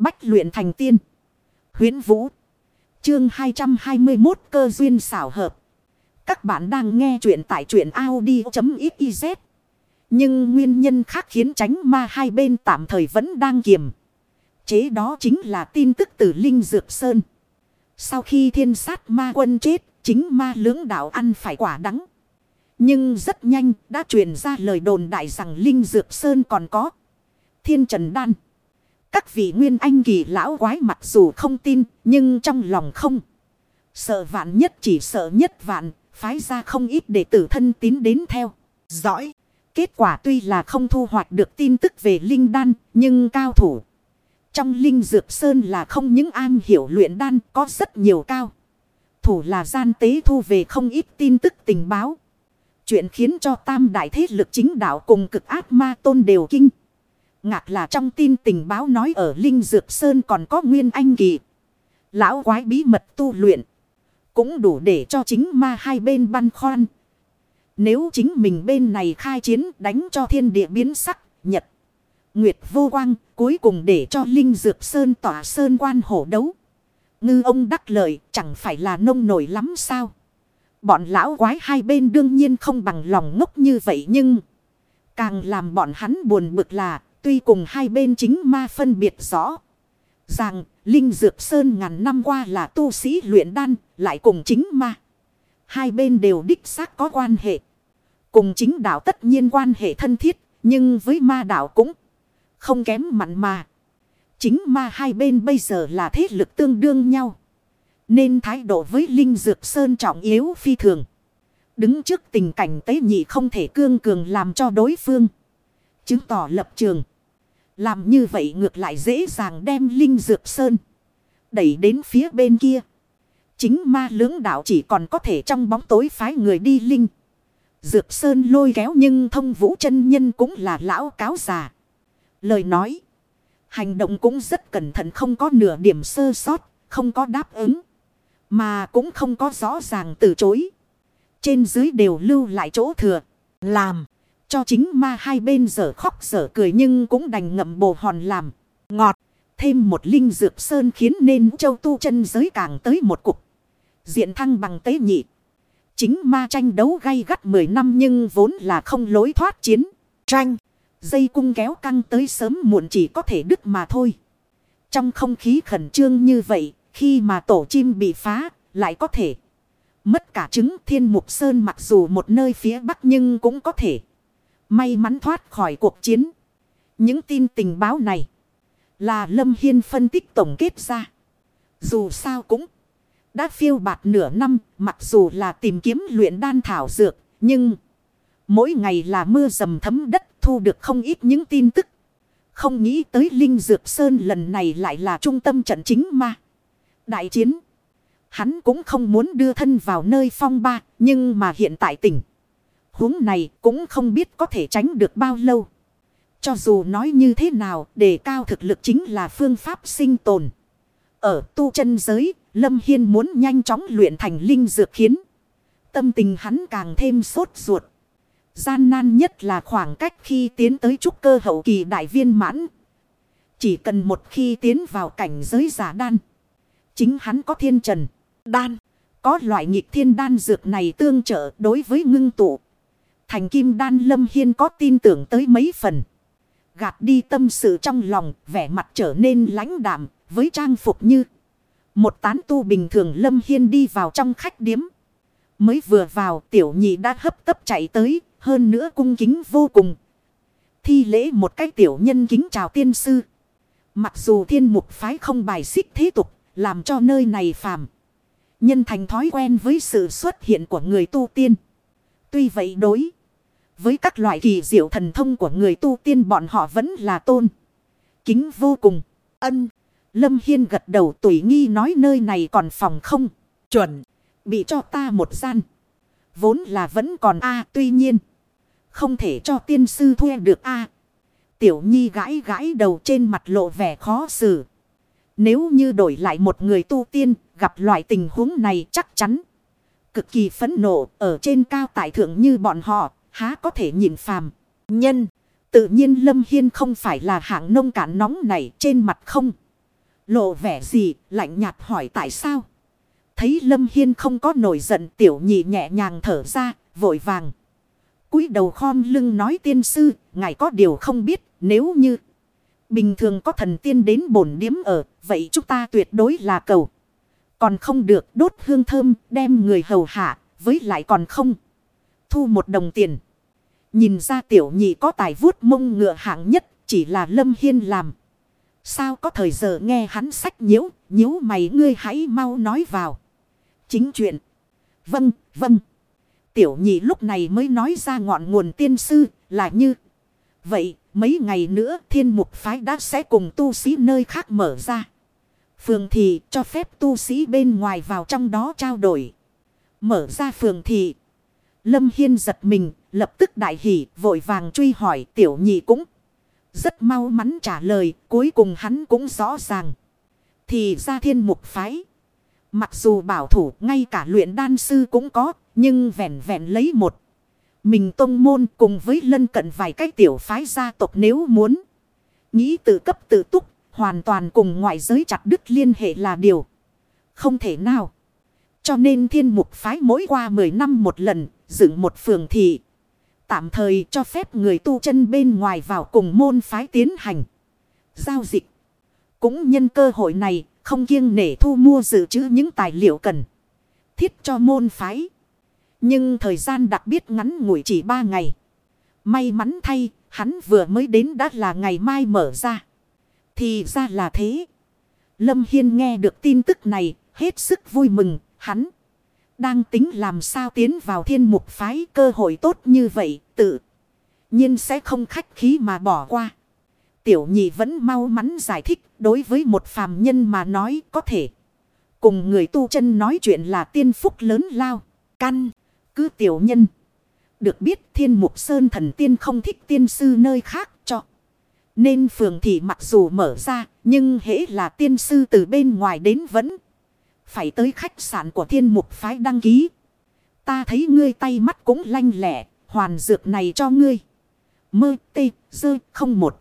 Bách luyện thành tiên. huyễn Vũ. Chương 221 cơ duyên xảo hợp. Các bạn đang nghe truyện tại truyện Audi.xyz. Nhưng nguyên nhân khác khiến tránh ma hai bên tạm thời vẫn đang kiềm. Chế đó chính là tin tức từ Linh Dược Sơn. Sau khi thiên sát ma quân chết, chính ma lưỡng đạo ăn phải quả đắng. Nhưng rất nhanh đã truyền ra lời đồn đại rằng Linh Dược Sơn còn có thiên trần đan. Các vị nguyên anh kỳ lão quái mặc dù không tin nhưng trong lòng không. Sợ vạn nhất chỉ sợ nhất vạn, phái ra không ít để tử thân tín đến theo. giỏi kết quả tuy là không thu hoạch được tin tức về linh đan, nhưng cao thủ. Trong linh dược sơn là không những an hiểu luyện đan có rất nhiều cao. Thủ là gian tế thu về không ít tin tức tình báo. Chuyện khiến cho tam đại thế lực chính đạo cùng cực ác ma tôn đều kinh. Ngạc là trong tin tình báo nói ở Linh Dược Sơn còn có nguyên anh kỳ. Lão quái bí mật tu luyện. Cũng đủ để cho chính ma hai bên băn khoăn. Nếu chính mình bên này khai chiến đánh cho thiên địa biến sắc, nhật. Nguyệt vô quang, cuối cùng để cho Linh Dược Sơn tỏa sơn quan hổ đấu. Ngư ông đắc lợi, chẳng phải là nông nổi lắm sao? Bọn lão quái hai bên đương nhiên không bằng lòng ngốc như vậy nhưng... Càng làm bọn hắn buồn bực là Tuy cùng hai bên chính ma phân biệt rõ. Rằng Linh Dược Sơn ngàn năm qua là tu sĩ luyện đan, lại cùng chính ma. Hai bên đều đích xác có quan hệ. Cùng chính đạo tất nhiên quan hệ thân thiết. Nhưng với ma đạo cũng không kém mặn mà. Chính ma hai bên bây giờ là thế lực tương đương nhau. Nên thái độ với Linh Dược Sơn trọng yếu phi thường. Đứng trước tình cảnh tế nhị không thể cương cường làm cho đối phương. Chứng tỏ lập trường. Làm như vậy ngược lại dễ dàng đem Linh Dược Sơn. Đẩy đến phía bên kia. Chính ma lưỡng đạo chỉ còn có thể trong bóng tối phái người đi Linh. Dược Sơn lôi kéo nhưng thông vũ chân nhân cũng là lão cáo già. Lời nói. Hành động cũng rất cẩn thận, không có nửa điểm sơ sót. Không có đáp ứng. Mà cũng không có rõ ràng từ chối. Trên dưới đều lưu lại chỗ thừa. Làm. Cho chính ma hai bên giờ khóc giờ cười nhưng cũng đành ngậm bồ hòn làm. Ngọt. Thêm một linh dược sơn khiến nên châu tu chân giới càng tới một cục. Diện thăng bằng tế nhị. Chính ma tranh đấu gay gắt 10 năm nhưng vốn là không lối thoát chiến. Tranh. Dây cung kéo căng tới sớm muộn chỉ có thể đứt mà thôi. Trong không khí khẩn trương như vậy, khi mà tổ chim bị phá, lại có thể. Mất cả trứng thiên mục sơn mặc dù một nơi phía bắc nhưng cũng có thể. May mắn thoát khỏi cuộc chiến. Những tin tình báo này là Lâm Hiên phân tích tổng kết ra. Dù sao cũng đã phiêu bạt nửa năm, mặc dù là tìm kiếm luyện đan thảo dược. Nhưng mỗi ngày là mưa dầm thấm đất, thu được không ít những tin tức. Không nghĩ tới Linh Dược Sơn lần này lại là trung tâm trận chính mà. Đại chiến. Hắn cũng không muốn đưa thân vào nơi phong ba. Nhưng mà hiện tại tỉnh huống này cũng không biết có thể tránh được bao lâu. Cho dù nói như thế nào, đề cao thực lực chính là phương pháp sinh tồn. Ở tu chân giới, Lâm Hiên muốn nhanh chóng luyện thành linh dược khiến. Tâm tình hắn càng thêm sốt ruột. Gian nan nhất là khoảng cách khi tiến tới trúc cơ hậu kỳ đại viên mãn. Chỉ cần một khi tiến vào cảnh giới giả đan. Chính hắn có thiên trần, đan. Có loại nghịch thiên đan dược này tương trợ đối với ngưng tụ. Thành kim đan lâm hiên có tin tưởng tới mấy phần. Gạt đi tâm sự trong lòng, vẻ mặt trở nên lãnh đạm, với trang phục như. Một tán tu bình thường lâm hiên đi vào trong khách điếm. Mới vừa vào tiểu nhị đã hấp tấp chạy tới, hơn nữa cung kính vô cùng. Thi lễ một cái tiểu nhân kính chào tiên sư. Mặc dù thiên mục phái không bài xích thế tục, làm cho nơi này phàm. Nhân thành thói quen với sự xuất hiện của người tu tiên. Tuy vậy đối. Với các loại kỳ diệu thần thông của người tu tiên bọn họ vẫn là tôn. Kính vô cùng. Ân. Lâm Hiên gật đầu tùy nghi nói nơi này còn phòng không. Chuẩn. Bị cho ta một gian. Vốn là vẫn còn A, tuy nhiên. Không thể cho tiên sư thuê được A. Tiểu nhi gãi gãi đầu trên mặt lộ vẻ khó xử. Nếu như đổi lại một người tu tiên, gặp loại tình huống này chắc chắn. Cực kỳ phấn nộ ở trên cao tại thượng như bọn họ há có thể nhìn phàm. Nhân, tự nhiên Lâm Hiên không phải là hạng nông cạn nóng này trên mặt không. Lộ vẻ gì, lạnh nhạt hỏi tại sao. Thấy Lâm Hiên không có nổi giận tiểu nhị nhẹ nhàng thở ra, vội vàng. cúi đầu khom lưng nói tiên sư, ngài có điều không biết, nếu như bình thường có thần tiên đến bổn điếm ở, vậy chúng ta tuyệt đối là cầu. Còn không được đốt hương thơm, đem người hầu hạ, với lại còn không. Thu một đồng tiền. Nhìn ra tiểu nhị có tài vuốt mông ngựa hạng nhất, chỉ là Lâm Hiên làm. Sao có thời giờ nghe hắn sách nhiễu, nhiễu mày ngươi hãy mau nói vào. Chính chuyện. Vâng, vâng. Tiểu nhị lúc này mới nói ra ngọn nguồn tiên sư là như. Vậy, mấy ngày nữa thiên mục phái đã sẽ cùng tu sĩ nơi khác mở ra. Phường thị cho phép tu sĩ bên ngoài vào trong đó trao đổi. Mở ra phường thị. Lâm Hiên giật mình, lập tức đại hỉ, vội vàng truy hỏi tiểu nhị cũng. Rất mau mắn trả lời, cuối cùng hắn cũng rõ ràng. Thì ra thiên mục phái. Mặc dù bảo thủ ngay cả luyện đan sư cũng có, nhưng vẹn vẹn lấy một. Mình tông môn cùng với lân cận vài cái tiểu phái gia tộc nếu muốn. Nghĩ tự cấp tự túc, hoàn toàn cùng ngoại giới chặt đứt liên hệ là điều. Không thể nào. Cho nên thiên mục phái mỗi qua 10 năm một lần, dựng một phường thị. Tạm thời cho phép người tu chân bên ngoài vào cùng môn phái tiến hành. Giao dịch. Cũng nhân cơ hội này, không kiêng nể thu mua dự trữ những tài liệu cần. Thiết cho môn phái. Nhưng thời gian đặc biệt ngắn ngủi chỉ 3 ngày. May mắn thay, hắn vừa mới đến đã là ngày mai mở ra. Thì ra là thế. Lâm Hiên nghe được tin tức này, hết sức vui mừng, hắn. Đang tính làm sao tiến vào thiên mục phái cơ hội tốt như vậy, tự nhiên sẽ không khách khí mà bỏ qua. Tiểu nhị vẫn mau mắn giải thích đối với một phàm nhân mà nói có thể. Cùng người tu chân nói chuyện là tiên phúc lớn lao, căn, cứ tiểu nhân. Được biết thiên mục sơn thần tiên không thích tiên sư nơi khác cho. Nên phường thị mặc dù mở ra, nhưng hễ là tiên sư từ bên ngoài đến vẫn phải tới khách sạn của thiên mục phái đăng ký. Ta thấy ngươi tay mắt cũng lanh lẹ, hoàn dược này cho ngươi. Mơ tê dơ không một.